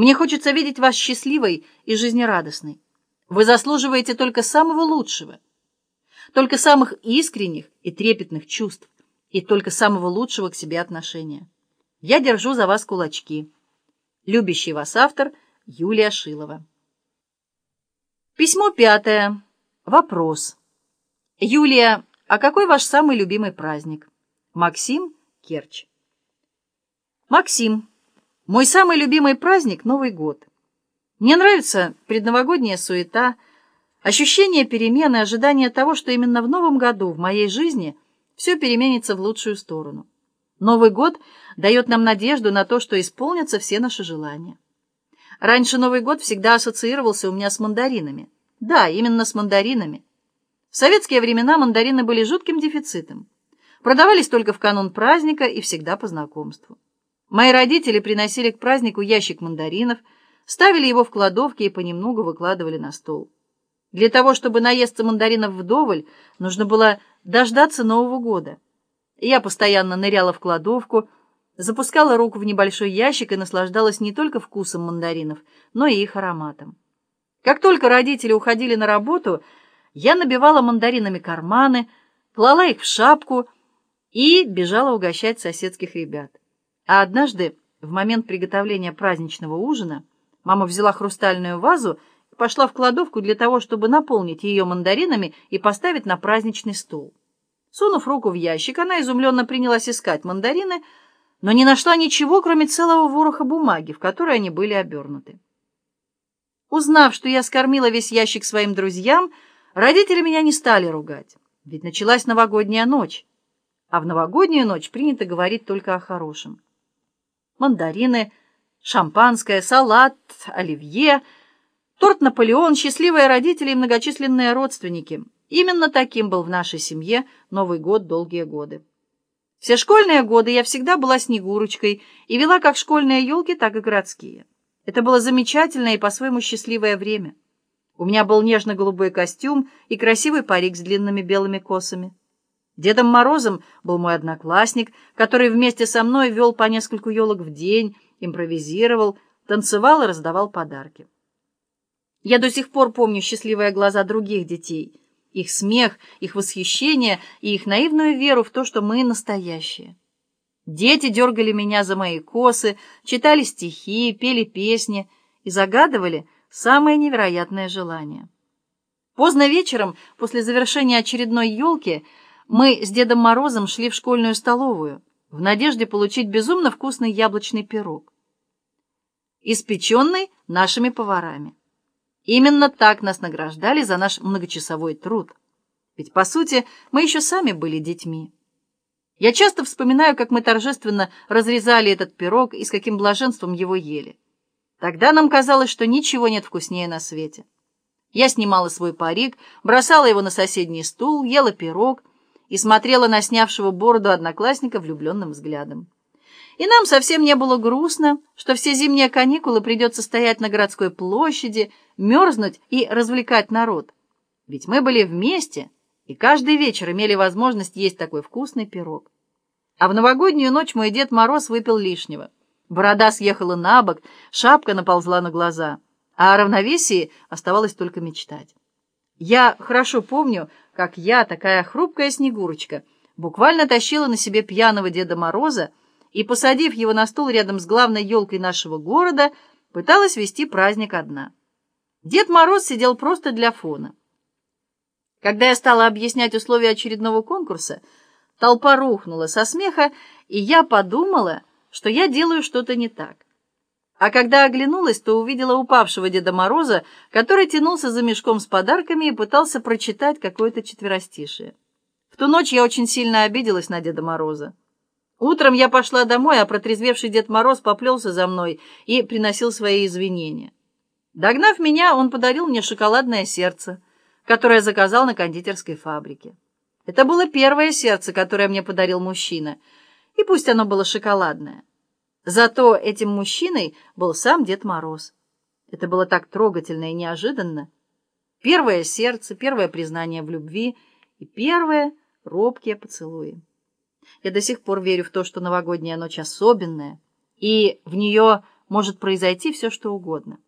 Мне хочется видеть вас счастливой и жизнерадостной. Вы заслуживаете только самого лучшего, только самых искренних и трепетных чувств и только самого лучшего к себе отношения. Я держу за вас кулачки. Любящий вас автор Юлия Шилова. Письмо пятое. Вопрос. Юлия, а какой ваш самый любимый праздник? Максим Керчь. Максим. Мой самый любимый праздник — Новый год. Мне нравится предновогодняя суета, ощущение перемены, ожидание того, что именно в Новом году в моей жизни все переменится в лучшую сторону. Новый год дает нам надежду на то, что исполнятся все наши желания. Раньше Новый год всегда ассоциировался у меня с мандаринами. Да, именно с мандаринами. В советские времена мандарины были жутким дефицитом. Продавались только в канун праздника и всегда по знакомству. Мои родители приносили к празднику ящик мандаринов, ставили его в кладовке и понемногу выкладывали на стол. Для того, чтобы наесться мандаринов вдоволь, нужно было дождаться Нового года. Я постоянно ныряла в кладовку, запускала руку в небольшой ящик и наслаждалась не только вкусом мандаринов, но и их ароматом. Как только родители уходили на работу, я набивала мандаринами карманы, клала их в шапку и бежала угощать соседских ребят. А однажды, в момент приготовления праздничного ужина, мама взяла хрустальную вазу и пошла в кладовку для того, чтобы наполнить ее мандаринами и поставить на праздничный стол. Сунув руку в ящик, она изумленно принялась искать мандарины, но не нашла ничего, кроме целого вороха бумаги, в которой они были обернуты. Узнав, что я скормила весь ящик своим друзьям, родители меня не стали ругать, ведь началась новогодняя ночь, а в новогоднюю ночь принято говорить только о хорошем мандарины, шампанское, салат, оливье, торт «Наполеон», счастливые родители и многочисленные родственники. Именно таким был в нашей семье Новый год долгие годы. Все школьные годы я всегда была Снегурочкой и вела как школьные елки, так и городские. Это было замечательное и по-своему счастливое время. У меня был нежно-голубой костюм и красивый парик с длинными белыми косами. Дедом Морозом был мой одноклассник, который вместе со мной вел по нескольку елок в день, импровизировал, танцевал и раздавал подарки. Я до сих пор помню счастливые глаза других детей, их смех, их восхищение и их наивную веру в то, что мы настоящие. Дети дергали меня за мои косы, читали стихи, пели песни и загадывали самые невероятные желания. Поздно вечером, после завершения очередной елки, мы с Дедом Морозом шли в школьную столовую в надежде получить безумно вкусный яблочный пирог, испеченный нашими поварами. Именно так нас награждали за наш многочасовой труд. Ведь, по сути, мы еще сами были детьми. Я часто вспоминаю, как мы торжественно разрезали этот пирог и с каким блаженством его ели. Тогда нам казалось, что ничего нет вкуснее на свете. Я снимала свой парик, бросала его на соседний стул, ела пирог — и смотрела на снявшего бороду одноклассника влюбленным взглядом. И нам совсем не было грустно, что все зимние каникулы придется стоять на городской площади, мерзнуть и развлекать народ. Ведь мы были вместе, и каждый вечер имели возможность есть такой вкусный пирог. А в новогоднюю ночь мой Дед Мороз выпил лишнего. Борода съехала на бок, шапка наползла на глаза, а о равновесии оставалось только мечтать. Я хорошо помню, как я, такая хрупкая Снегурочка, буквально тащила на себе пьяного Деда Мороза и, посадив его на стул рядом с главной елкой нашего города, пыталась вести праздник одна. Дед Мороз сидел просто для фона. Когда я стала объяснять условия очередного конкурса, толпа рухнула со смеха, и я подумала, что я делаю что-то не так. А когда оглянулась, то увидела упавшего Деда Мороза, который тянулся за мешком с подарками и пытался прочитать какое-то четверостишее. В ту ночь я очень сильно обиделась на Деда Мороза. Утром я пошла домой, а протрезвевший Дед Мороз поплелся за мной и приносил свои извинения. Догнав меня, он подарил мне шоколадное сердце, которое заказал на кондитерской фабрике. Это было первое сердце, которое мне подарил мужчина, и пусть оно было шоколадное. Зато этим мужчиной был сам Дед Мороз. Это было так трогательно и неожиданно. Первое сердце, первое признание в любви и первые робкие поцелуи. Я до сих пор верю в то, что новогодняя ночь особенная, и в нее может произойти все, что угодно.